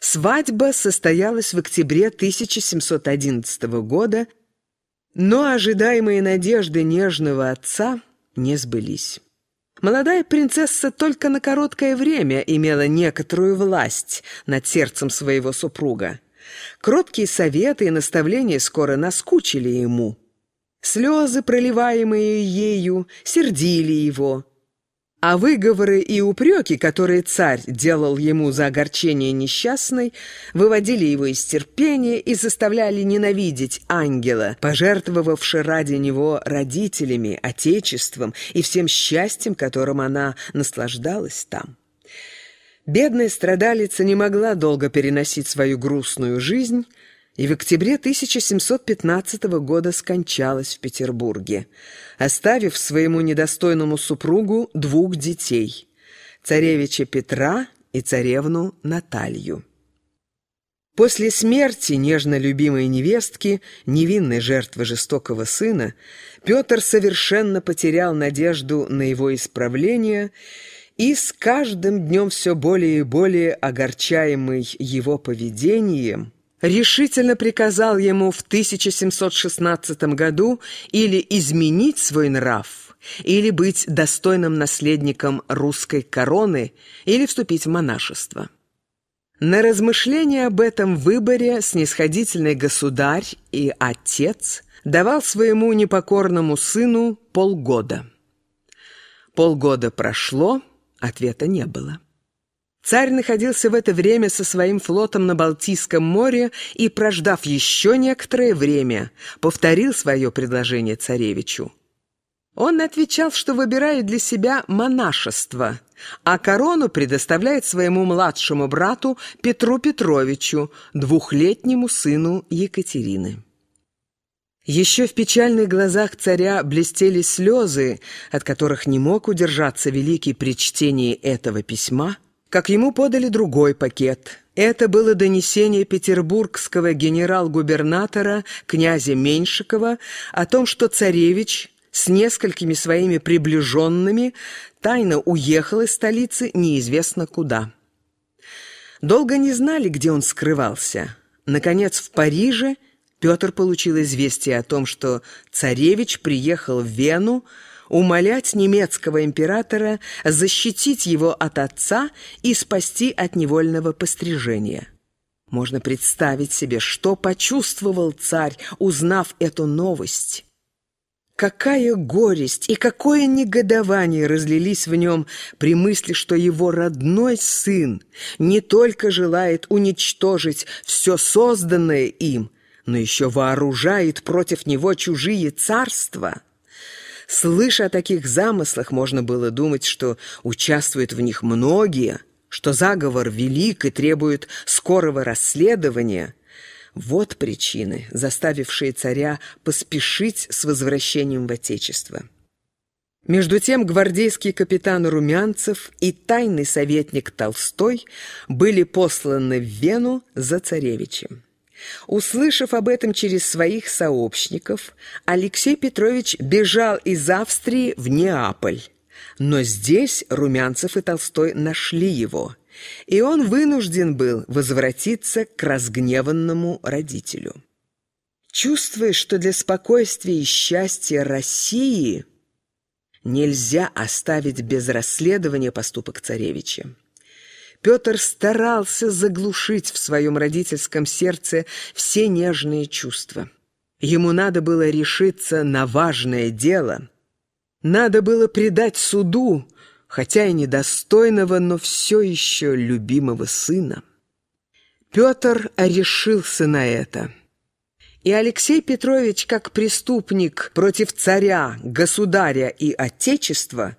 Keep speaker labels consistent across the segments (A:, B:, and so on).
A: Свадьба состоялась в октябре 1711 года, но ожидаемые надежды нежного отца не сбылись. Молодая принцесса только на короткое время имела некоторую власть над сердцем своего супруга. Кроткие советы и наставления скоро наскучили ему. Слезы, проливаемые ею, сердили его. А выговоры и упреки, которые царь делал ему за огорчение несчастной, выводили его из терпения и заставляли ненавидеть ангела, пожертвовавши ради него родителями, отечеством и всем счастьем, которым она наслаждалась там. Бедная страдалица не могла долго переносить свою грустную жизнь, и в октябре 1715 года скончалась в Петербурге, оставив своему недостойному супругу двух детей – царевича Петра и царевну Наталью. После смерти нежно любимой невестки, невинной жертвы жестокого сына, Петр совершенно потерял надежду на его исправление и с каждым днем все более и более огорчаемый его поведением – решительно приказал ему в 1716 году или изменить свой нрав, или быть достойным наследником русской короны, или вступить в монашество. На размышление об этом выборе снисходительный государь и отец давал своему непокорному сыну полгода. Полгода прошло, ответа не было. Царь находился в это время со своим флотом на Балтийском море и, прождав еще некоторое время, повторил свое предложение царевичу. Он отвечал, что выбирает для себя монашество, а корону предоставляет своему младшему брату Петру Петровичу, двухлетнему сыну Екатерины. Еще в печальных глазах царя блестели слезы, от которых не мог удержаться великий при чтении этого письма – как ему подали другой пакет. Это было донесение петербургского генерал-губернатора князя Меньшикова о том, что царевич с несколькими своими приближенными тайно уехал из столицы неизвестно куда. Долго не знали, где он скрывался. Наконец, в Париже Петр получил известие о том, что царевич приехал в Вену, умолять немецкого императора защитить его от отца и спасти от невольного пострижения. Можно представить себе, что почувствовал царь, узнав эту новость. Какая горесть и какое негодование разлились в нем при мысли, что его родной сын не только желает уничтожить все созданное им, но еще вооружает против него чужие царства. Слыша о таких замыслах, можно было думать, что участвуют в них многие, что заговор велик и требует скорого расследования. Вот причины, заставившие царя поспешить с возвращением в Отечество. Между тем гвардейский капитан Румянцев и тайный советник Толстой были посланы в Вену за царевичем. Услышав об этом через своих сообщников, Алексей Петрович бежал из Австрии в Неаполь. Но здесь Румянцев и Толстой нашли его, и он вынужден был возвратиться к разгневанному родителю. Чувствуя, что для спокойствия и счастья России нельзя оставить без расследования поступок царевича, Петр старался заглушить в своем родительском сердце все нежные чувства. Ему надо было решиться на важное дело. Надо было предать суду, хотя и недостойного, но все еще любимого сына. Петр решился на это. И Алексей Петрович, как преступник против царя, государя и отечества,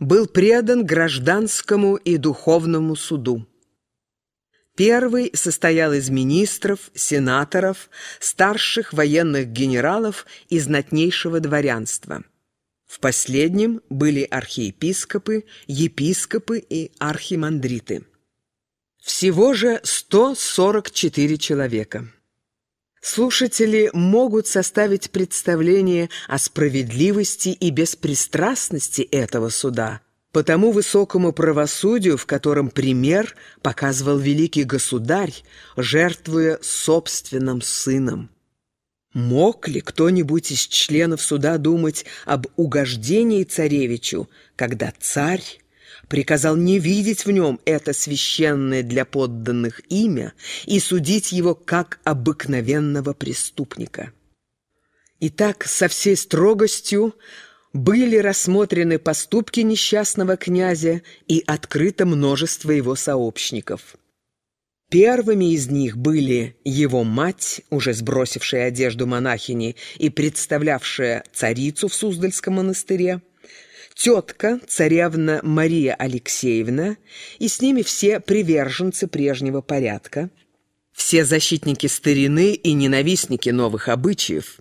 A: был предан гражданскому и духовному суду. Первый состоял из министров, сенаторов, старших военных генералов и знатнейшего дворянства. В последнем были архиепископы, епископы и архимандриты. Всего же 144 человека. Слушатели могут составить представление о справедливости и беспристрастности этого суда, по тому высокому правосудию, в котором пример показывал великий государь, жертвуя собственным сыном. Мог ли кто-нибудь из членов суда думать об угождении царевичу, когда царь приказал не видеть в нем это священное для подданных имя и судить его как обыкновенного преступника? Итак, со всей строгостью были рассмотрены поступки несчастного князя и открыто множество его сообщников. Первыми из них были его мать, уже сбросившая одежду монахини и представлявшая царицу в Суздальском монастыре, тетка, царевна Мария Алексеевна, и с ними все приверженцы прежнего порядка, все защитники старины и ненавистники новых обычаев.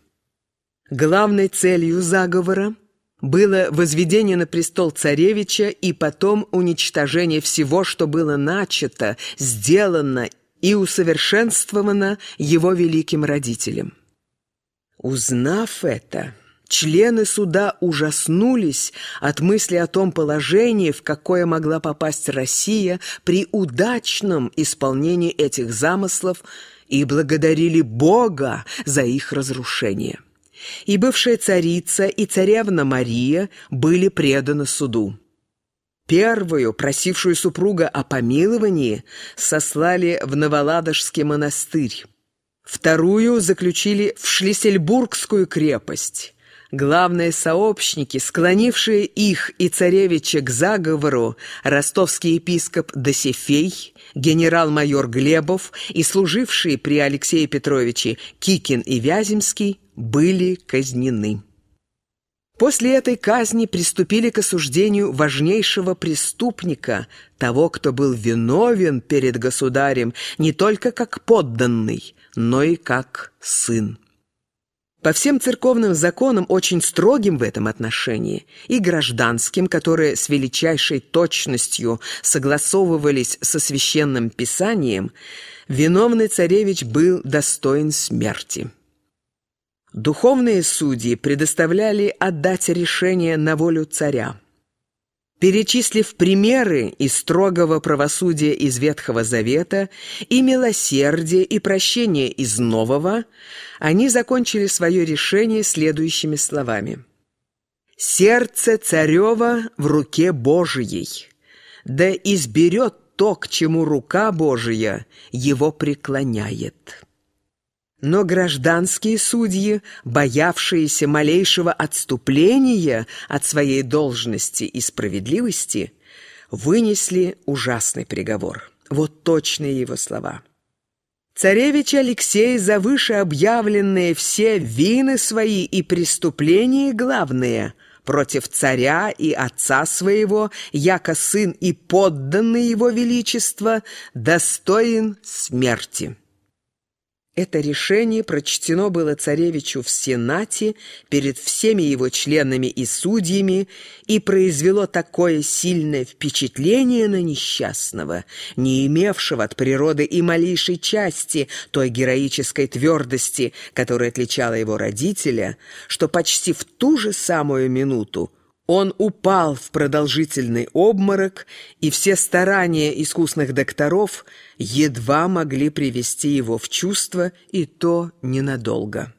A: Главной целью заговора – было возведение на престол царевича и потом уничтожение всего, что было начато, сделано и усовершенствовано его великим родителем. Узнав это, члены суда ужаснулись от мысли о том положении, в какое могла попасть Россия при удачном исполнении этих замыслов и благодарили Бога за их разрушение. И бывшая царица, и царевна Мария были преданы суду. Первую, просившую супруга о помиловании, сослали в Новоладожский монастырь. Вторую заключили в Шлиссельбургскую крепость. Главные сообщники, склонившие их и царевича к заговору, ростовский епископ Досифей, генерал-майор Глебов и служившие при Алексее Петровиче Кикин и Вяземский, были казнены. После этой казни приступили к осуждению важнейшего преступника, того, кто был виновен перед государем не только как подданный, но и как сын. По всем церковным законам, очень строгим в этом отношении, и гражданским, которые с величайшей точностью согласовывались со священным писанием, виновный царевич был достоин смерти. Духовные судьи предоставляли отдать решение на волю царя. Перечислив примеры из строгого правосудия из Ветхого Завета и милосердия и прощения из Нового, они закончили свое решение следующими словами. «Сердце царева в руке Божией, да изберет то, к чему рука Божия его преклоняет». Но гражданские судьи, боявшиеся малейшего отступления от своей должности и справедливости, вынесли ужасный приговор. Вот точные его слова. Царевич Алексей за выше объявленные все вины свои и преступления главные против царя и отца своего, яко сын и подданный его величества, достоин смерти. Это решение прочтено было царевичу в Сенате перед всеми его членами и судьями и произвело такое сильное впечатление на несчастного, не имевшего от природы и малейшей части той героической твердости, которая отличала его родителя, что почти в ту же самую минуту он упал в продолжительный обморок, и все старания искусных докторов едва могли привести его в чувство, и то ненадолго.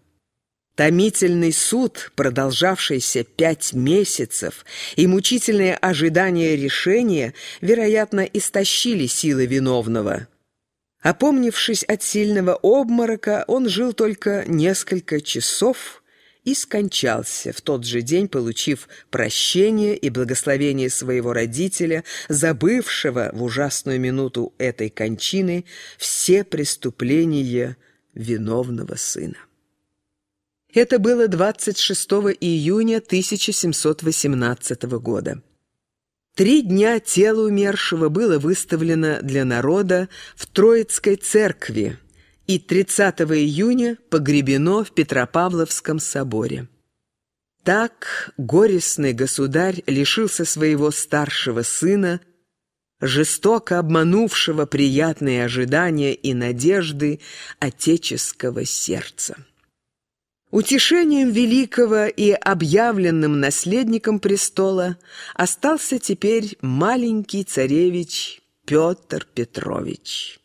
A: Томительный суд, продолжавшийся пять месяцев, и мучительное ожидание решения, вероятно, истощили силы виновного. Опомнившись от сильного обморока, он жил только несколько часов – и скончался в тот же день, получив прощение и благословение своего родителя, забывшего в ужасную минуту этой кончины все преступления виновного сына. Это было 26 июня 1718 года. Три дня тело умершего было выставлено для народа в Троицкой церкви, и 30 июня погребено в Петропавловском соборе. Так горестный государь лишился своего старшего сына, жестоко обманувшего приятные ожидания и надежды отеческого сердца. Утешением великого и объявленным наследником престола остался теперь маленький царевич Петр Петрович.